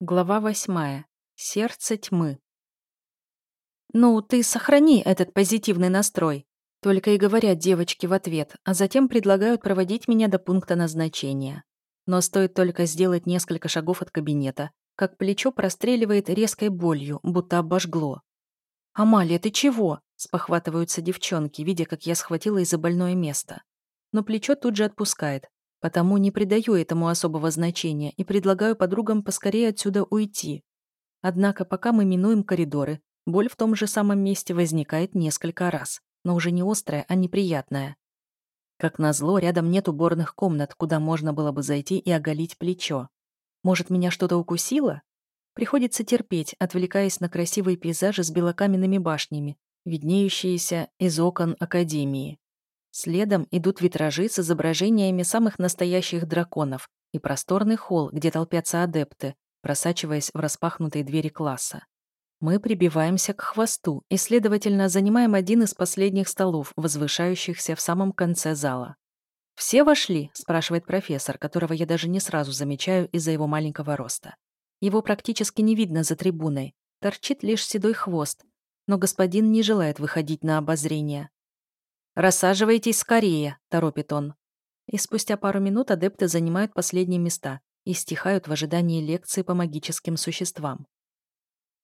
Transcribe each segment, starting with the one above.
Глава восьмая. Сердце тьмы. «Ну, ты сохрани этот позитивный настрой», только и говорят девочки в ответ, а затем предлагают проводить меня до пункта назначения. Но стоит только сделать несколько шагов от кабинета, как плечо простреливает резкой болью, будто обожгло. «Амалия, ты чего?» – спохватываются девчонки, видя, как я схватила за больное место. Но плечо тут же отпускает, Потому не придаю этому особого значения и предлагаю подругам поскорее отсюда уйти. Однако пока мы минуем коридоры, боль в том же самом месте возникает несколько раз, но уже не острая, а неприятная. Как назло, рядом нет уборных комнат, куда можно было бы зайти и оголить плечо. Может, меня что-то укусило? Приходится терпеть, отвлекаясь на красивые пейзажи с белокаменными башнями, виднеющиеся из окон Академии. Следом идут витражи с изображениями самых настоящих драконов и просторный холл, где толпятся адепты, просачиваясь в распахнутые двери класса. Мы прибиваемся к хвосту и, следовательно, занимаем один из последних столов, возвышающихся в самом конце зала. «Все вошли?» – спрашивает профессор, которого я даже не сразу замечаю из-за его маленького роста. Его практически не видно за трибуной, торчит лишь седой хвост, но господин не желает выходить на обозрение. «Рассаживайтесь скорее», — торопит он. И спустя пару минут адепты занимают последние места и стихают в ожидании лекции по магическим существам.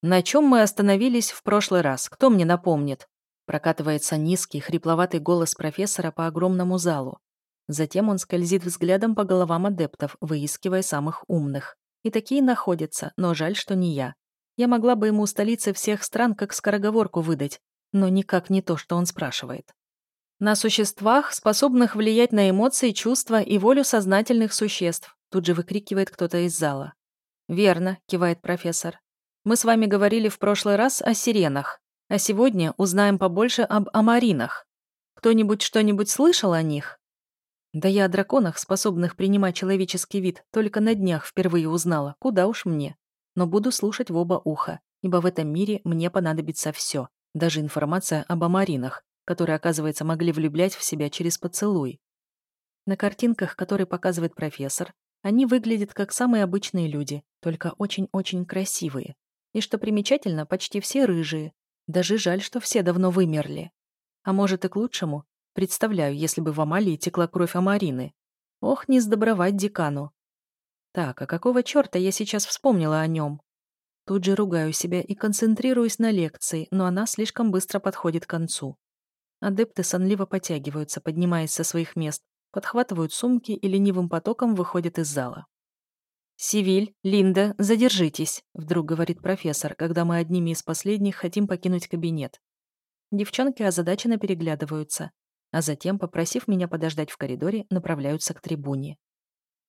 «На чем мы остановились в прошлый раз? Кто мне напомнит?» Прокатывается низкий, хрипловатый голос профессора по огромному залу. Затем он скользит взглядом по головам адептов, выискивая самых умных. И такие находятся, но жаль, что не я. Я могла бы ему столицы всех стран как скороговорку выдать, но никак не то, что он спрашивает. На существах, способных влиять на эмоции, чувства и волю сознательных существ, тут же выкрикивает кто-то из зала. Верно, кивает профессор. Мы с вами говорили в прошлый раз о сиренах, а сегодня узнаем побольше об амаринах. Кто-нибудь что-нибудь слышал о них? Да я о драконах, способных принимать человеческий вид, только на днях впервые узнала, куда уж мне. Но буду слушать в оба уха, ибо в этом мире мне понадобится все, даже информация об амаринах, которые, оказывается, могли влюблять в себя через поцелуй. На картинках, которые показывает профессор, они выглядят как самые обычные люди, только очень-очень красивые. И что примечательно, почти все рыжие. Даже жаль, что все давно вымерли. А может и к лучшему. Представляю, если бы в Амалии текла кровь Амарины. Ох, не сдобровать декану. Так, а какого черта я сейчас вспомнила о нем? Тут же ругаю себя и концентрируюсь на лекции, но она слишком быстро подходит к концу. Адепты сонливо потягиваются, поднимаясь со своих мест, подхватывают сумки и ленивым потоком выходят из зала. «Сивиль, Линда, задержитесь», — вдруг говорит профессор, когда мы одними из последних хотим покинуть кабинет. Девчонки озадаченно переглядываются, а затем, попросив меня подождать в коридоре, направляются к трибуне.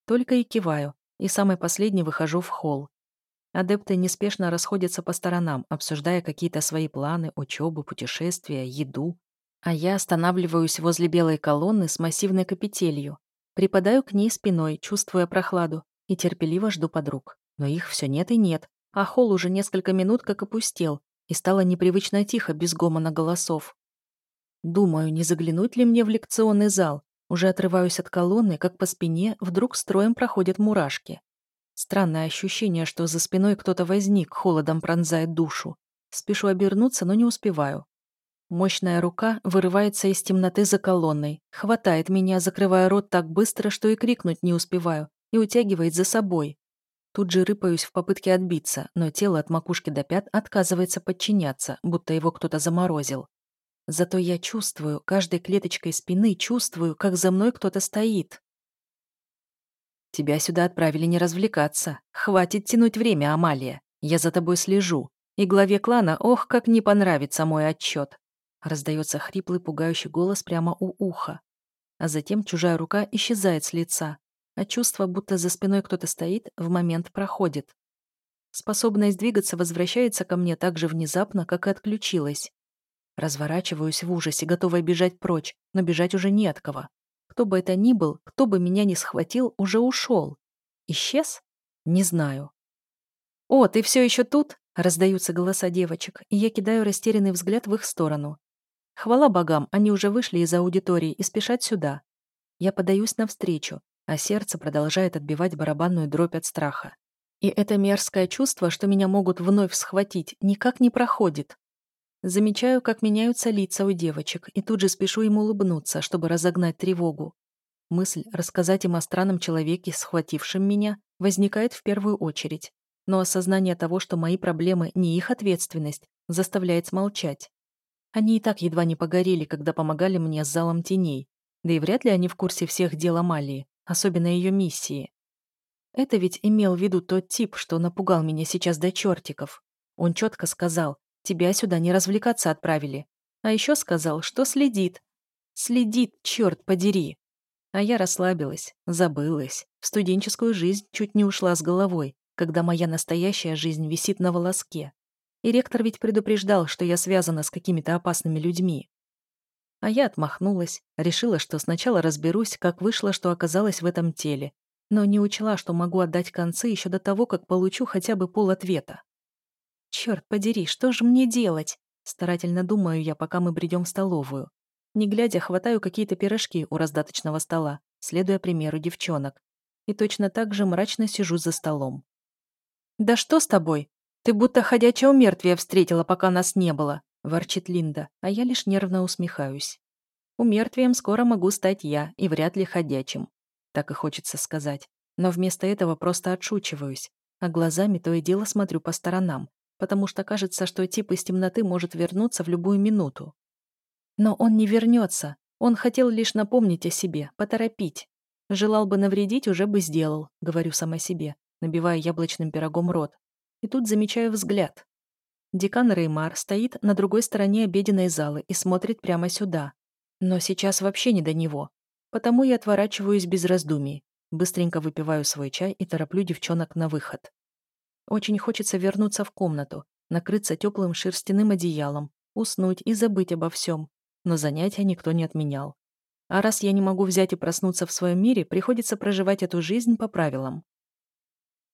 Только и киваю, и самый последний выхожу в холл. Адепты неспешно расходятся по сторонам, обсуждая какие-то свои планы, учебу, путешествия, еду, а я останавливаюсь возле белой колонны с массивной капителью, припадаю к ней спиной, чувствуя прохладу, и терпеливо жду подруг. Но их все нет и нет, а холл уже несколько минут как опустел, и стало непривычно тихо, без гомона голосов. Думаю, не заглянуть ли мне в лекционный зал. Уже отрываюсь от колонны, как по спине вдруг строем проходят мурашки. Странное ощущение, что за спиной кто-то возник, холодом пронзает душу. Спешу обернуться, но не успеваю. Мощная рука вырывается из темноты за колонной, хватает меня, закрывая рот так быстро, что и крикнуть не успеваю, и утягивает за собой. Тут же рыпаюсь в попытке отбиться, но тело от макушки до пят отказывается подчиняться, будто его кто-то заморозил. Зато я чувствую, каждой клеточкой спины чувствую, как за мной кто-то стоит. Тебя сюда отправили не развлекаться. Хватит тянуть время, Амалия. Я за тобой слежу. И главе клана, ох, как не понравится мой отчет. Раздается хриплый, пугающий голос прямо у уха. А затем чужая рука исчезает с лица, а чувство, будто за спиной кто-то стоит, в момент проходит. Способность двигаться возвращается ко мне так же внезапно, как и отключилась. Разворачиваюсь в ужасе, готовая бежать прочь, но бежать уже не от кого. Кто бы это ни был, кто бы меня ни схватил, уже ушел. Исчез? Не знаю. «О, ты все еще тут?» — раздаются голоса девочек, и я кидаю растерянный взгляд в их сторону. Хвала богам, они уже вышли из аудитории и спешат сюда. Я подаюсь навстречу, а сердце продолжает отбивать барабанную дробь от страха. И это мерзкое чувство, что меня могут вновь схватить, никак не проходит. Замечаю, как меняются лица у девочек, и тут же спешу им улыбнуться, чтобы разогнать тревогу. Мысль рассказать им о странном человеке, схватившем меня, возникает в первую очередь. Но осознание того, что мои проблемы не их ответственность, заставляет смолчать. Они и так едва не погорели, когда помогали мне с залом теней. Да и вряд ли они в курсе всех дел Амалии, особенно ее миссии. Это ведь имел в виду тот тип, что напугал меня сейчас до чертиков. Он четко сказал, тебя сюда не развлекаться отправили. А еще сказал, что следит. Следит, черт подери. А я расслабилась, забылась. В студенческую жизнь чуть не ушла с головой, когда моя настоящая жизнь висит на волоске. И ректор ведь предупреждал, что я связана с какими-то опасными людьми. А я отмахнулась, решила, что сначала разберусь, как вышло, что оказалась в этом теле, но не учла, что могу отдать концы еще до того, как получу хотя бы пол ответа. Черт подери, что же мне делать? Старательно думаю я, пока мы бредем в столовую. Не глядя, хватаю какие-то пирожки у раздаточного стола, следуя примеру девчонок. И точно так же мрачно сижу за столом. «Да что с тобой? Ты будто ходячее умертвие встретила, пока нас не было», — ворчит Линда, а я лишь нервно усмехаюсь. Умертвием скоро могу стать я, и вряд ли ходячим так и хочется сказать. Но вместо этого просто отшучиваюсь, а глазами то и дело смотрю по сторонам, потому что кажется, что тип из темноты может вернуться в любую минуту. Но он не вернется. Он хотел лишь напомнить о себе, поторопить. Желал бы навредить, уже бы сделал, говорю сама себе, набивая яблочным пирогом рот. И тут замечаю взгляд. Декан Реймар стоит на другой стороне обеденной залы и смотрит прямо сюда. Но сейчас вообще не до него. Потому я отворачиваюсь без раздумий, быстренько выпиваю свой чай и тороплю девчонок на выход. Очень хочется вернуться в комнату, накрыться теплым шерстяным одеялом, уснуть и забыть обо всем, но занятия никто не отменял. А раз я не могу взять и проснуться в своем мире, приходится проживать эту жизнь по правилам.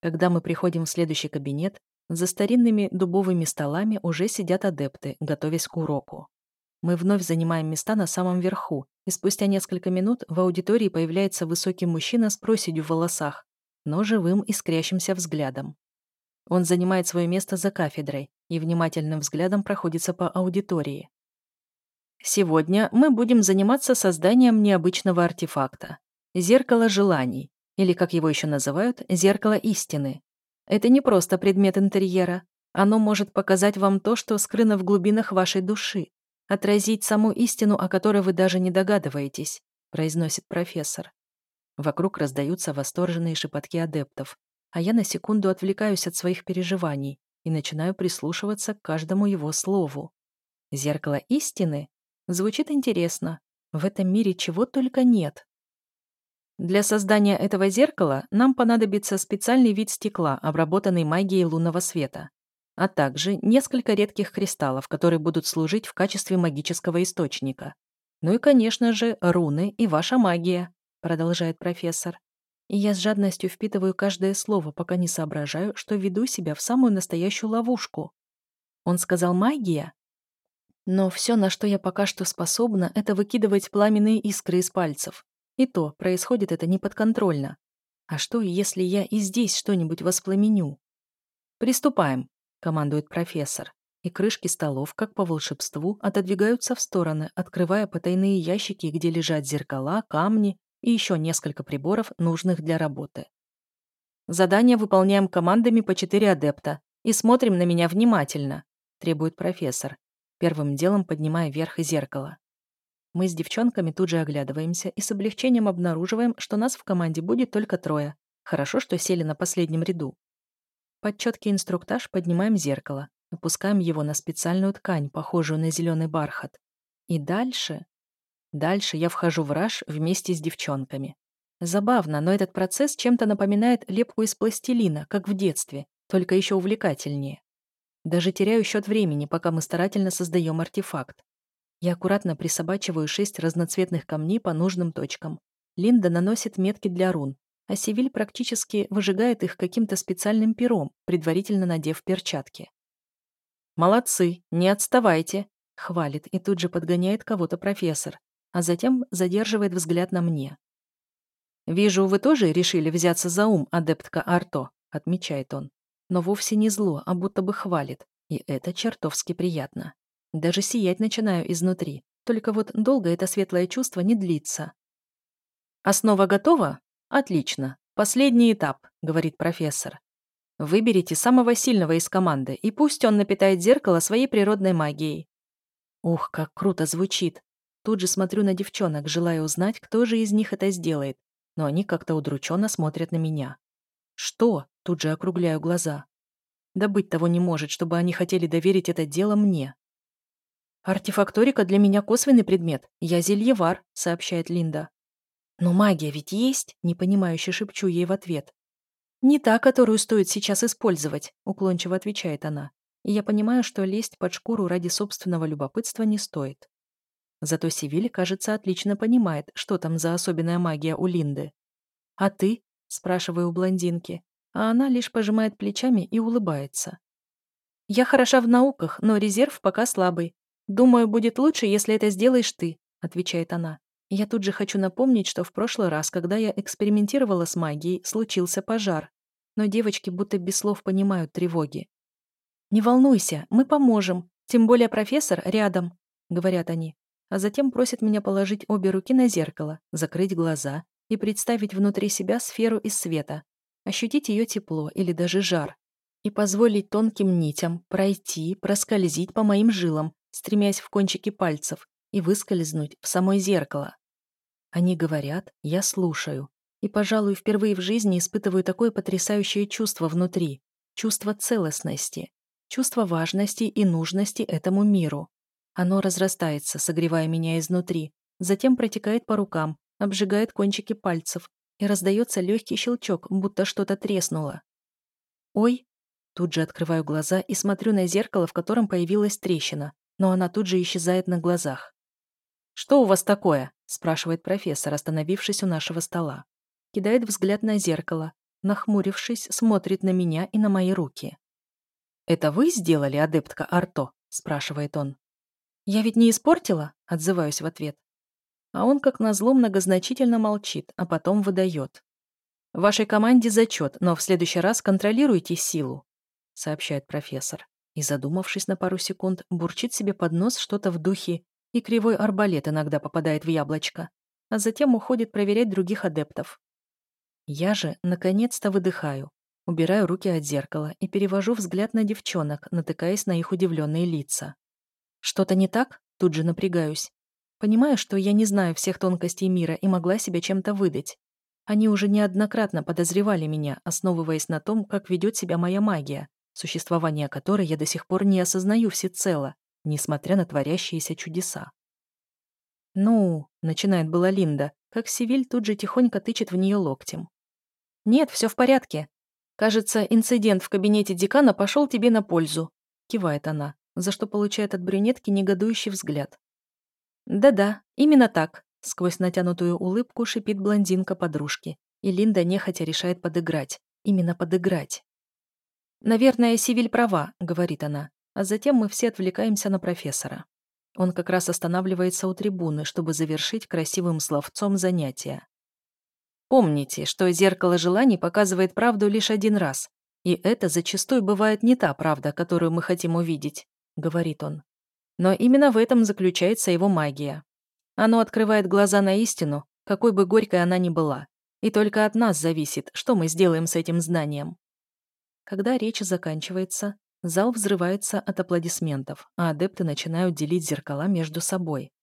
Когда мы приходим в следующий кабинет, за старинными дубовыми столами уже сидят адепты, готовясь к уроку. Мы вновь занимаем места на самом верху, и спустя несколько минут в аудитории появляется высокий мужчина с проседью в волосах, но живым искрящимся взглядом. Он занимает свое место за кафедрой и внимательным взглядом проходится по аудитории. Сегодня мы будем заниматься созданием необычного артефакта – зеркало желаний, или, как его еще называют, зеркало истины. Это не просто предмет интерьера. Оно может показать вам то, что скрыто в глубинах вашей души, отразить саму истину, о которой вы даже не догадываетесь», произносит профессор. Вокруг раздаются восторженные шепотки адептов, а я на секунду отвлекаюсь от своих переживаний и начинаю прислушиваться к каждому его слову. «Зеркало истины?» Звучит интересно. В этом мире чего только нет. Для создания этого зеркала нам понадобится специальный вид стекла, обработанный магией лунного света а также несколько редких кристаллов, которые будут служить в качестве магического источника. Ну и, конечно же, руны и ваша магия, продолжает профессор. И я с жадностью впитываю каждое слово, пока не соображаю, что веду себя в самую настоящую ловушку. Он сказал «магия», но все, на что я пока что способна, это выкидывать пламенные искры из пальцев. И то, происходит это неподконтрольно. А что, если я и здесь что-нибудь воспламеню? Приступаем командует профессор, и крышки столов, как по волшебству, отодвигаются в стороны, открывая потайные ящики, где лежат зеркала, камни и еще несколько приборов, нужных для работы. Задание выполняем командами по четыре адепта и смотрим на меня внимательно, требует профессор, первым делом поднимая вверх зеркало. Мы с девчонками тут же оглядываемся и с облегчением обнаруживаем, что нас в команде будет только трое. Хорошо, что сели на последнем ряду. Под четкий инструктаж поднимаем зеркало, опускаем его на специальную ткань, похожую на зеленый бархат. И дальше... Дальше я вхожу в раж вместе с девчонками. Забавно, но этот процесс чем-то напоминает лепку из пластилина, как в детстве, только еще увлекательнее. Даже теряю счет времени, пока мы старательно создаем артефакт. Я аккуратно присобачиваю шесть разноцветных камней по нужным точкам. Линда наносит метки для рун, а Севиль практически выжигает их каким-то специальным пером, предварительно надев перчатки. «Молодцы, не отставайте», — хвалит и тут же подгоняет кого-то профессор, а затем задерживает взгляд на мне. «Вижу, вы тоже решили взяться за ум, адептка Арто», — отмечает он. Но вовсе не зло, а будто бы хвалит. И это чертовски приятно. Даже сиять начинаю изнутри. Только вот долго это светлое чувство не длится. «Основа готова? Отлично. Последний этап», — говорит профессор. «Выберите самого сильного из команды, и пусть он напитает зеркало своей природной магией». Ух, как круто звучит. Тут же смотрю на девчонок, желая узнать, кто же из них это сделает, но они как-то удрученно смотрят на меня. «Что?» — тут же округляю глаза. Да быть того не может, чтобы они хотели доверить это дело мне. «Артефакторика для меня косвенный предмет. Я зельевар», — сообщает Линда. «Но магия ведь есть?» — непонимающе шепчу ей в ответ. «Не та, которую стоит сейчас использовать», — уклончиво отвечает она. И я понимаю, что лезть под шкуру ради собственного любопытства не стоит. Зато Севиль, кажется, отлично понимает, что там за особенная магия у Линды. «А ты?» — спрашиваю у блондинки, а она лишь пожимает плечами и улыбается. «Я хороша в науках, но резерв пока слабый. Думаю, будет лучше, если это сделаешь ты», — отвечает она. Я тут же хочу напомнить, что в прошлый раз, когда я экспериментировала с магией, случился пожар. Но девочки будто без слов понимают тревоги. «Не волнуйся, мы поможем. Тем более профессор рядом», — говорят они а затем просит меня положить обе руки на зеркало, закрыть глаза и представить внутри себя сферу из света, ощутить ее тепло или даже жар, и позволить тонким нитям пройти, проскользить по моим жилам, стремясь в кончики пальцев, и выскользнуть в само зеркало. Они говорят, я слушаю, и, пожалуй, впервые в жизни испытываю такое потрясающее чувство внутри, чувство целостности, чувство важности и нужности этому миру. Оно разрастается, согревая меня изнутри, затем протекает по рукам, обжигает кончики пальцев, и раздается легкий щелчок, будто что-то треснуло. «Ой!» Тут же открываю глаза и смотрю на зеркало, в котором появилась трещина, но она тут же исчезает на глазах. «Что у вас такое?» – спрашивает профессор, остановившись у нашего стола. Кидает взгляд на зеркало, нахмурившись, смотрит на меня и на мои руки. «Это вы сделали, адептка Арто?» – спрашивает он. «Я ведь не испортила?» — отзываюсь в ответ. А он, как назло, многозначительно молчит, а потом выдает. «Вашей команде зачет, но в следующий раз контролируйте силу», — сообщает профессор. И, задумавшись на пару секунд, бурчит себе под нос что-то в духе, и кривой арбалет иногда попадает в яблочко, а затем уходит проверять других адептов. Я же, наконец-то, выдыхаю, убираю руки от зеркала и перевожу взгляд на девчонок, натыкаясь на их удивленные лица. Что-то не так? Тут же напрягаюсь. Понимаю, что я не знаю всех тонкостей мира и могла себя чем-то выдать. Они уже неоднократно подозревали меня, основываясь на том, как ведет себя моя магия, существование которой я до сих пор не осознаю всецело, несмотря на творящиеся чудеса. «Ну», — начинает была Линда, как Сивиль тут же тихонько тычет в нее локтем. «Нет, все в порядке. Кажется, инцидент в кабинете декана пошел тебе на пользу», — кивает она за что получает от брюнетки негодующий взгляд. «Да-да, именно так», — сквозь натянутую улыбку шипит блондинка подружки, и Линда нехотя решает подыграть. Именно подыграть. «Наверное, Сивиль права», — говорит она, а затем мы все отвлекаемся на профессора. Он как раз останавливается у трибуны, чтобы завершить красивым словцом занятия. Помните, что зеркало желаний показывает правду лишь один раз, и это зачастую бывает не та правда, которую мы хотим увидеть говорит он. Но именно в этом заключается его магия. Оно открывает глаза на истину, какой бы горькой она ни была. И только от нас зависит, что мы сделаем с этим знанием. Когда речь заканчивается, зал взрывается от аплодисментов, а адепты начинают делить зеркала между собой.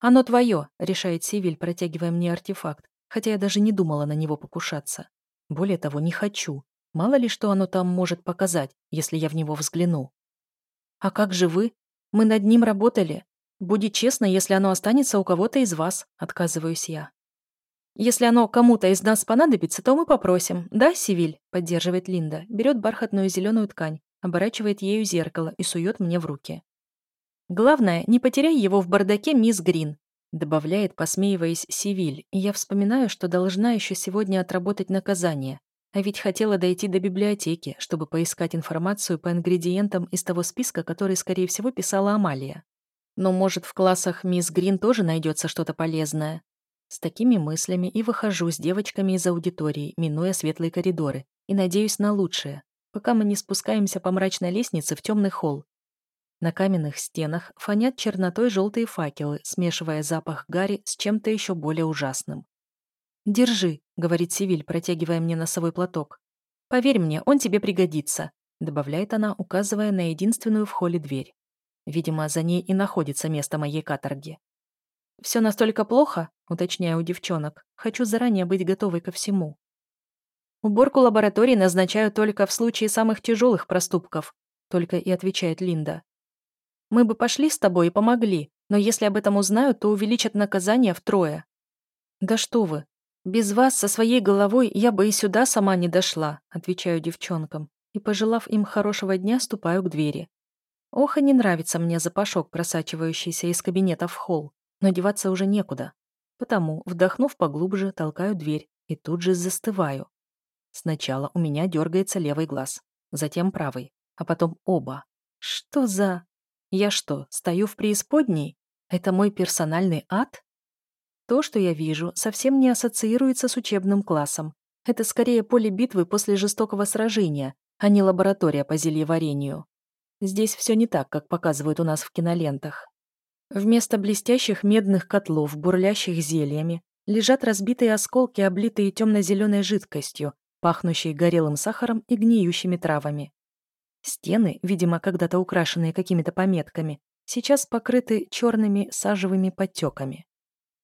«Оно твое», — решает Сивиль, протягивая мне артефакт, хотя я даже не думала на него покушаться. Более того, не хочу. Мало ли, что оно там может показать, если я в него взгляну. «А как же вы? Мы над ним работали. Будет честно, если оно останется у кого-то из вас», — отказываюсь я. «Если оно кому-то из нас понадобится, то мы попросим. Да, Сивиль?» — поддерживает Линда. Берет бархатную зеленую ткань, оборачивает ею зеркало и сует мне в руки. «Главное, не потеряй его в бардаке, мисс Грин», — добавляет, посмеиваясь Сивиль, и я вспоминаю, что должна еще сегодня отработать наказание. А ведь хотела дойти до библиотеки, чтобы поискать информацию по ингредиентам из того списка, который, скорее всего, писала Амалия. Но, может, в классах мисс Грин тоже найдется что-то полезное. С такими мыслями и выхожу с девочками из аудитории, минуя светлые коридоры, и надеюсь на лучшее, пока мы не спускаемся по мрачной лестнице в темный холл. На каменных стенах фонят чернотой желтые факелы, смешивая запах гари с чем-то еще более ужасным. «Держи», — говорит Сивиль, протягивая мне носовой платок. «Поверь мне, он тебе пригодится», — добавляет она, указывая на единственную в холле дверь. Видимо, за ней и находится место моей каторги. «Все настолько плохо?» — уточняю у девчонок. «Хочу заранее быть готовой ко всему». «Уборку лаборатории назначаю только в случае самых тяжелых проступков», — только и отвечает Линда. «Мы бы пошли с тобой и помогли, но если об этом узнают, то увеличат наказание втрое». «Да что вы! Без вас со своей головой я бы и сюда сама не дошла», — отвечаю девчонкам, и, пожелав им хорошего дня, ступаю к двери. Ох, и не нравится мне запашок, просачивающийся из кабинета в холл но деваться уже некуда. Потому, вдохнув поглубже, толкаю дверь и тут же застываю. Сначала у меня дергается левый глаз, затем правый, а потом оба. Что за... Я что, стою в преисподней? Это мой персональный ад? То, что я вижу, совсем не ассоциируется с учебным классом. Это скорее поле битвы после жестокого сражения, а не лаборатория по зельеварению. Здесь все не так, как показывают у нас в кинолентах. Вместо блестящих медных котлов, бурлящих зельями, лежат разбитые осколки, облитые темно-зеленой жидкостью, пахнущей горелым сахаром и гниющими травами. Стены, видимо, когда-то украшенные какими-то пометками, сейчас покрыты черными сажевыми подтеками.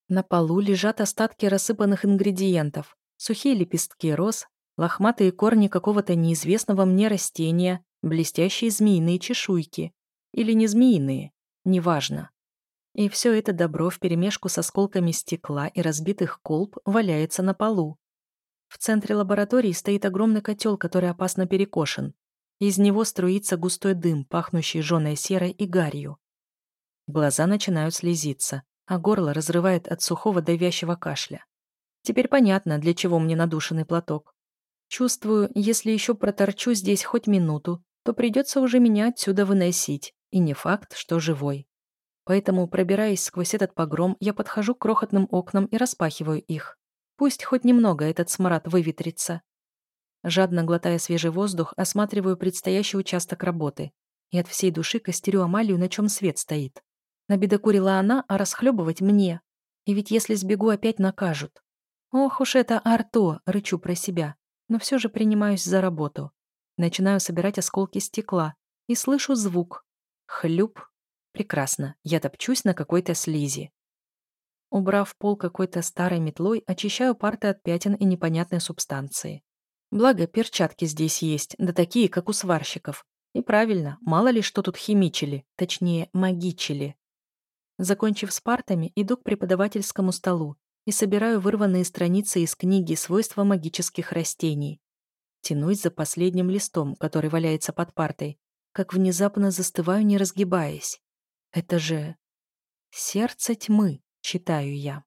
На полу лежат остатки рассыпанных ингредиентов, сухие лепестки роз, лохматые корни какого-то неизвестного мне растения, блестящие змеиные чешуйки. Или не змеиные, неважно. И все это добро вперемешку с осколками стекла и разбитых колб валяется на полу. В центре лаборатории стоит огромный котел, который опасно перекошен. Из него струится густой дым, пахнущий жженой серой и гарью. Глаза начинают слезиться, а горло разрывает от сухого давящего кашля. Теперь понятно, для чего мне надушенный платок. Чувствую, если еще проторчу здесь хоть минуту, то придется уже меня отсюда выносить, и не факт, что живой. Поэтому, пробираясь сквозь этот погром, я подхожу к крохотным окнам и распахиваю их. Пусть хоть немного этот смрад выветрится. Жадно глотая свежий воздух, осматриваю предстоящий участок работы. И от всей души костерю Амалию, на чем свет стоит. Набедокурила она, а расхлебывать мне. И ведь если сбегу, опять накажут. Ох уж это арто, рычу про себя. Но все же принимаюсь за работу. Начинаю собирать осколки стекла. И слышу звук. Хлюп, Прекрасно, я топчусь на какой-то слизи. Убрав пол какой-то старой метлой, очищаю парты от пятен и непонятной субстанции. Благо, перчатки здесь есть, да такие, как у сварщиков. И правильно, мало ли что тут химичили, точнее, магичили. Закончив с партами, иду к преподавательскому столу и собираю вырванные страницы из книги «Свойства магических растений». Тянусь за последним листом, который валяется под партой, как внезапно застываю, не разгибаясь. Это же... «Сердце тьмы», читаю я.